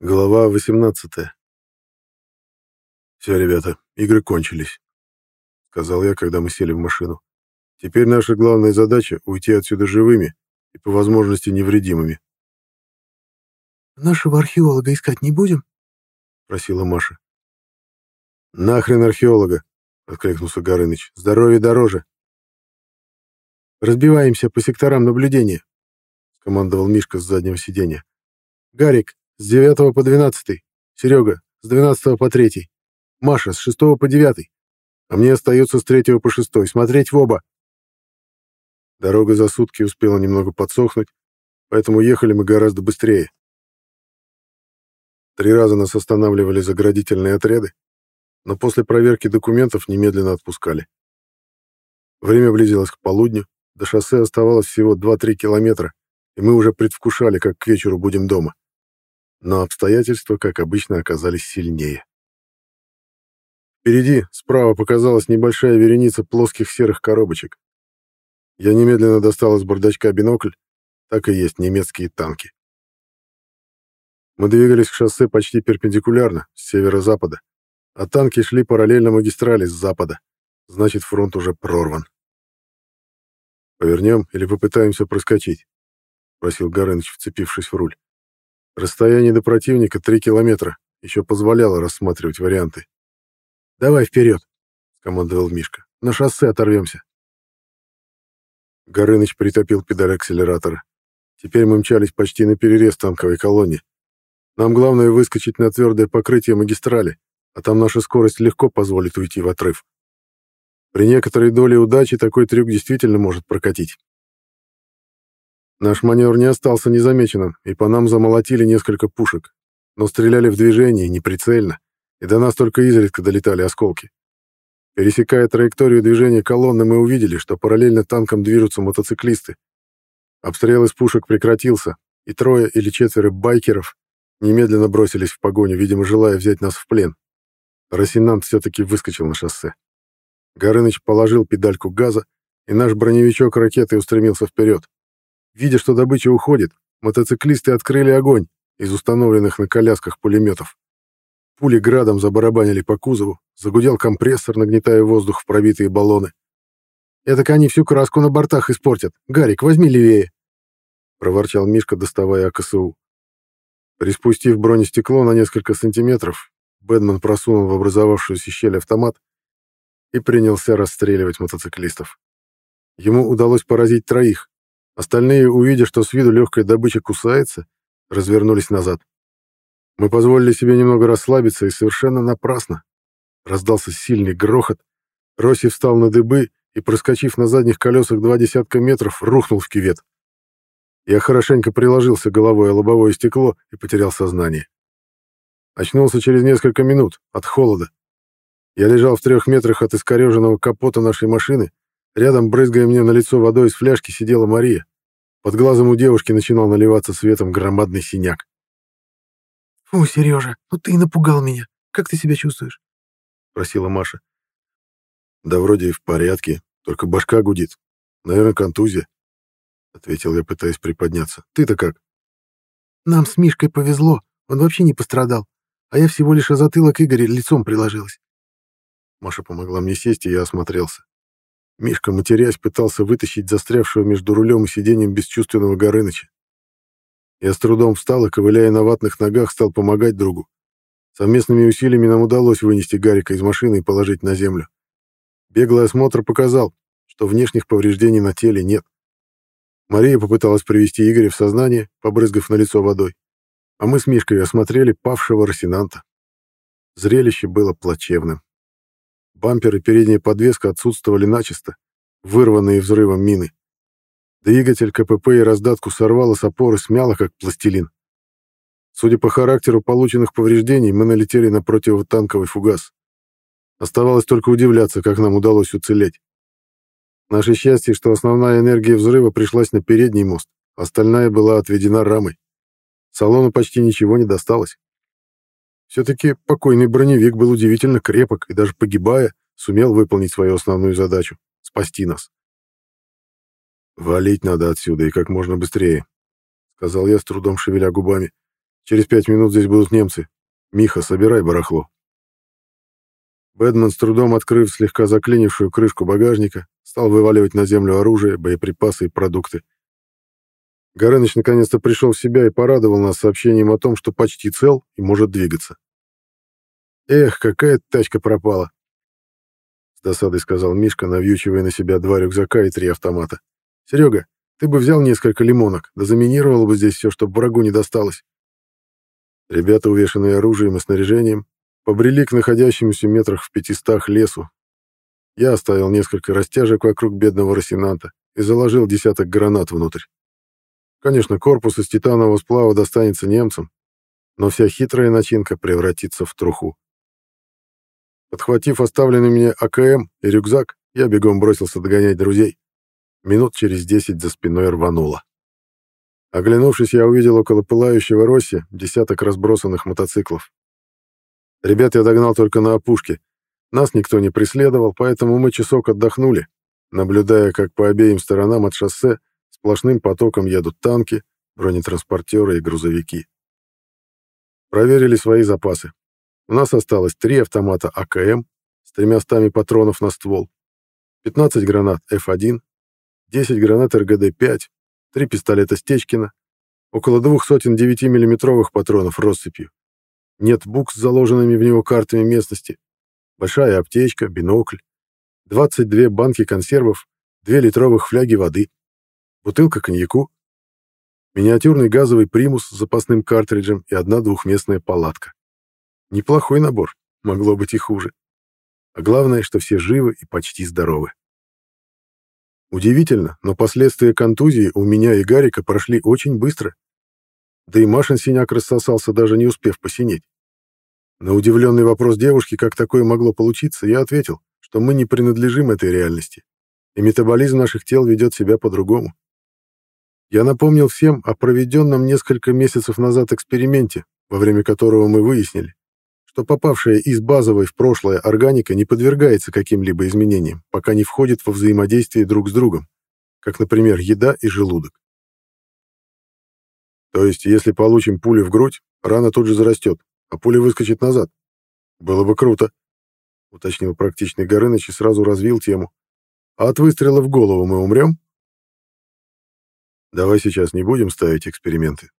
Глава 18 «Все, ребята, игры кончились», — сказал я, когда мы сели в машину. «Теперь наша главная задача — уйти отсюда живыми и, по возможности, невредимыми». «Нашего археолога искать не будем?» — просила Маша. «Нахрен археолога!» — откликнулся Горыныч. «Здоровье дороже!» «Разбиваемся по секторам наблюдения», — скомандовал Мишка с заднего сиденья. «Гарик, с 9 по 12. Серега, с 12 по 3. Маша, с 6 по 9. А мне остается с 3 по 6. Смотреть в оба». Дорога за сутки успела немного подсохнуть, поэтому ехали мы гораздо быстрее. Три раза нас останавливали заградительные отряды, но после проверки документов немедленно отпускали. Время близилось к полудню, до шоссе оставалось всего 2-3 километра, и мы уже предвкушали, как к вечеру будем дома. Но обстоятельства, как обычно, оказались сильнее. Впереди, справа, показалась небольшая вереница плоских серых коробочек. Я немедленно достал из бардачка бинокль, так и есть немецкие танки. Мы двигались к шоссе почти перпендикулярно, с северо-запада, а танки шли параллельно магистрали с запада. Значит, фронт уже прорван. «Повернем или попытаемся проскочить?» — просил Горыныч, вцепившись в руль. Расстояние до противника — три километра, еще позволяло рассматривать варианты. «Давай вперед!» — скомандовал Мишка. «На шоссе оторвемся!» Горыныч притопил педаль акселератора. Теперь мы мчались почти на перерез танковой колонне, нам главное выскочить на твердое покрытие магистрали, а там наша скорость легко позволит уйти в отрыв. При некоторой доле удачи такой трюк действительно может прокатить. Наш маневр не остался незамеченным, и по нам замолотили несколько пушек, но стреляли в движении, неприцельно, и до нас только изредка долетали осколки. Пересекая траекторию движения колонны, мы увидели, что параллельно танкам движутся мотоциклисты. Обстрел из пушек прекратился, и трое или четверо байкеров немедленно бросились в погоню, видимо, желая взять нас в плен. Росинант все-таки выскочил на шоссе. Горыныч положил педальку газа, и наш броневичок ракеты устремился вперед. Видя, что добыча уходит, мотоциклисты открыли огонь из установленных на колясках пулеметов. Пули градом забарабанили по кузову, загудел компрессор, нагнетая воздух в пробитые баллоны. «Это они всю краску на бортах испортят. Гарик, возьми левее!» — проворчал Мишка, доставая АКСУ. Приспустив бронестекло на несколько сантиметров, Бэдман просунул в образовавшуюся щель автомат и принялся расстреливать мотоциклистов. Ему удалось поразить троих. Остальные, увидя, что с виду легкая добыча кусается, развернулись назад. Мы позволили себе немного расслабиться и совершенно напрасно. Раздался сильный грохот. Росси встал на дыбы и, проскочив на задних колесах два десятка метров, рухнул в кювет. Я хорошенько приложился головой о лобовое стекло и потерял сознание. Очнулся через несколько минут от холода. Я лежал в трех метрах от искореженного капота нашей машины. Рядом, брызгая мне на лицо водой из фляжки, сидела Мария. Под глазом у девушки начинал наливаться светом громадный синяк. «Фу, Сережа, ну ты и напугал меня. Как ты себя чувствуешь?» — просила Маша. «Да вроде в порядке, только башка гудит. Наверное, контузия ответил я, пытаясь приподняться. Ты-то как? Нам с Мишкой повезло, он вообще не пострадал, а я всего лишь о затылок Игоря лицом приложилась. Маша помогла мне сесть, и я осмотрелся. Мишка, матерясь, пытался вытащить застрявшего между рулем и сиденьем бесчувственного Горыныча. Я с трудом встал и, ковыляя на ватных ногах, стал помогать другу. Совместными усилиями нам удалось вынести Гарика из машины и положить на землю. Беглый осмотр показал, что внешних повреждений на теле нет. Мария попыталась привести Игоря в сознание, побрызгав на лицо водой. А мы с Мишкой осмотрели павшего Росинанта. Зрелище было плачевным. Бампер и передняя подвеска отсутствовали начисто, вырванные взрывом мины. Двигатель КПП и раздатку сорвало с опоры, смяло, как пластилин. Судя по характеру полученных повреждений, мы налетели на противотанковый фугас. Оставалось только удивляться, как нам удалось уцелеть. Наше счастье, что основная энергия взрыва пришлась на передний мост, остальная была отведена рамой. Салону почти ничего не досталось. Все-таки покойный броневик был удивительно крепок и даже погибая, сумел выполнить свою основную задачу — спасти нас. «Валить надо отсюда и как можно быстрее», — сказал я, с трудом шевеля губами. Через пять минут здесь будут немцы. Миха, собирай барахло. Бэдман, с трудом открыв слегка заклинившую крышку багажника, стал вываливать на землю оружие, боеприпасы и продукты. Горыныч наконец-то пришел в себя и порадовал нас сообщением о том, что почти цел и может двигаться. «Эх, какая тачка пропала!» С досадой сказал Мишка, навьючивая на себя два рюкзака и три автомата. «Серега, ты бы взял несколько лимонок, да заминировал бы здесь все, чтобы врагу не досталось». Ребята, увешанные оружием и снаряжением, побрели к находящемуся метрах в пятистах лесу. Я оставил несколько растяжек вокруг бедного Росинанта и заложил десяток гранат внутрь. Конечно, корпус из титанового сплава достанется немцам, но вся хитрая начинка превратится в труху. Подхватив оставленный мне АКМ и рюкзак, я бегом бросился догонять друзей. Минут через десять за спиной рвануло. Оглянувшись, я увидел около пылающего Росси десяток разбросанных мотоциклов. Ребят я догнал только на опушке. Нас никто не преследовал, поэтому мы часок отдохнули, наблюдая, как по обеим сторонам от шоссе сплошным потоком едут танки, бронетранспортеры и грузовики. Проверили свои запасы. У нас осталось три автомата АКМ с тремя стами патронов на ствол, 15 гранат F1, 10 гранат РГД-5, три пистолета Стечкина, около двух сотен 9-миллиметровых патронов россыпью. Нет бук с заложенными в него картами местности, большая аптечка, бинокль, 22 банки консервов, 2 литровых фляги воды, бутылка коньяку, миниатюрный газовый примус с запасным картриджем и одна двухместная палатка. Неплохой набор, могло быть и хуже. А главное, что все живы и почти здоровы. Удивительно, но последствия контузии у меня и Гарика прошли очень быстро. Да и Машин синяк рассосался, даже не успев посинеть. На удивленный вопрос девушки, как такое могло получиться, я ответил, что мы не принадлежим этой реальности, и метаболизм наших тел ведет себя по-другому. Я напомнил всем о проведенном несколько месяцев назад эксперименте, во время которого мы выяснили, что попавшая из базовой в прошлое органика не подвергается каким-либо изменениям, пока не входит во взаимодействие друг с другом, как, например, еда и желудок. То есть, если получим пулю в грудь, рана тут же зарастет, а пуля выскочит назад. Было бы круто, уточнил практичный Горыныч и сразу развил тему. А от выстрела в голову мы умрем? Давай сейчас не будем ставить эксперименты.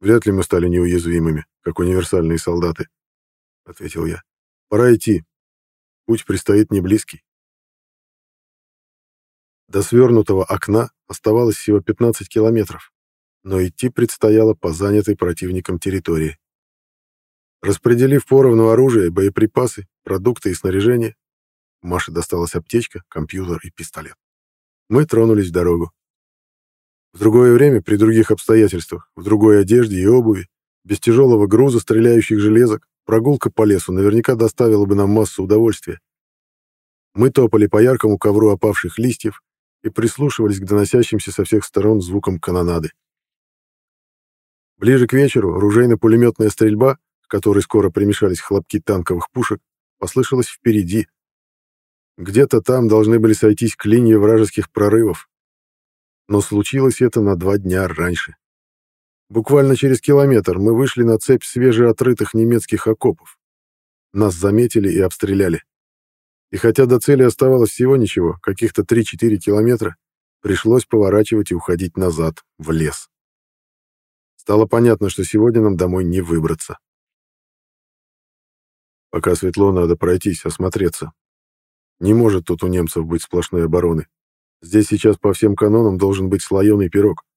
Вряд ли мы стали неуязвимыми, как универсальные солдаты. — ответил я. «Пора идти. Путь предстоит не близкий». До свернутого окна оставалось всего 15 километров, но идти предстояло по занятой противником территории. Распределив поровну оружие, боеприпасы, продукты и снаряжение, Маше досталась аптечка, компьютер и пистолет. Мы тронулись в дорогу. В другое время, при других обстоятельствах, в другой одежде и обуви, без тяжелого груза стреляющих железок, Прогулка по лесу наверняка доставила бы нам массу удовольствия. Мы топали по яркому ковру опавших листьев и прислушивались к доносящимся со всех сторон звукам канонады. Ближе к вечеру ружейно-пулеметная стрельба, к которой скоро примешались хлопки танковых пушек, послышалась впереди. Где-то там должны были сойтись клинья вражеских прорывов. Но случилось это на два дня раньше. Буквально через километр мы вышли на цепь свежеотрытых немецких окопов. Нас заметили и обстреляли. И хотя до цели оставалось всего ничего, каких-то 3-4 километра, пришлось поворачивать и уходить назад, в лес. Стало понятно, что сегодня нам домой не выбраться. Пока светло, надо пройтись, осмотреться. Не может тут у немцев быть сплошной обороны. Здесь сейчас по всем канонам должен быть слоеный пирог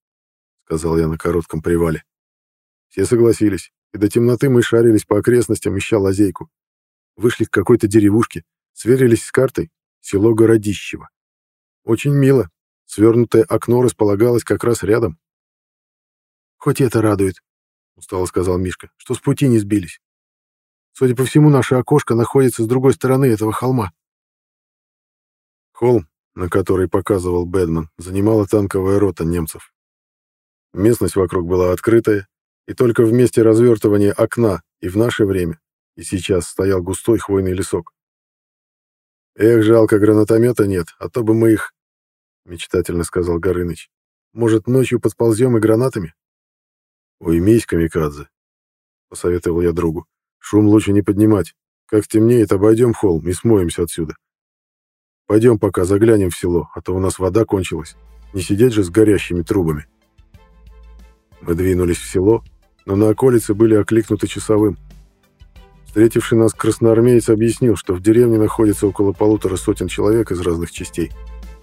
сказал я на коротком привале. Все согласились, и до темноты мы шарились по окрестностям, ища лазейку. Вышли к какой-то деревушке, сверились с картой, село Городищево. Очень мило, свернутое окно располагалось как раз рядом. «Хоть это радует», — устало сказал Мишка, — «что с пути не сбились. Судя по всему, наше окошко находится с другой стороны этого холма». Холм, на который показывал Бэдман, занимала танковая рота немцев. Местность вокруг была открытая, и только в месте развертывания окна и в наше время, и сейчас стоял густой хвойный лесок. «Эх, жалко, гранатомета нет, а то бы мы их...» — мечтательно сказал Горыныч. «Может, ночью подползем и гранатами?» «Уймись, камикадзе. посоветовал я другу. «Шум лучше не поднимать. Как стемнеет, обойдем холм и смоемся отсюда. Пойдем пока заглянем в село, а то у нас вода кончилась. Не сидеть же с горящими трубами». Мы двинулись в село, но на околице были окликнуты часовым. Встретивший нас красноармеец объяснил, что в деревне находится около полутора сотен человек из разных частей,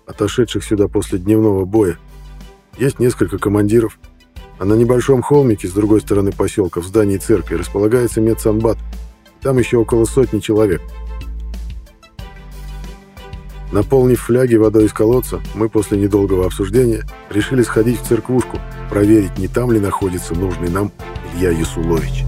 отошедших сюда после дневного боя. Есть несколько командиров, а на небольшом холмике с другой стороны поселка в здании церкви располагается медсанбат. Там еще около сотни человек. Наполнив фляги водой из колодца, мы после недолгого обсуждения решили сходить в церквушку, проверить, не там ли находится нужный нам Илья Ясулович.